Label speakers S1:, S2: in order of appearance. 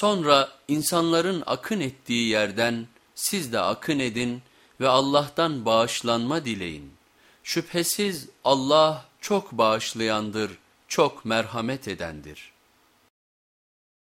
S1: Sonra insanların akın ettiği yerden siz de akın edin ve Allah'tan bağışlanma dileyin. Şüphesiz Allah çok bağışlayandır, çok merhamet edendir.''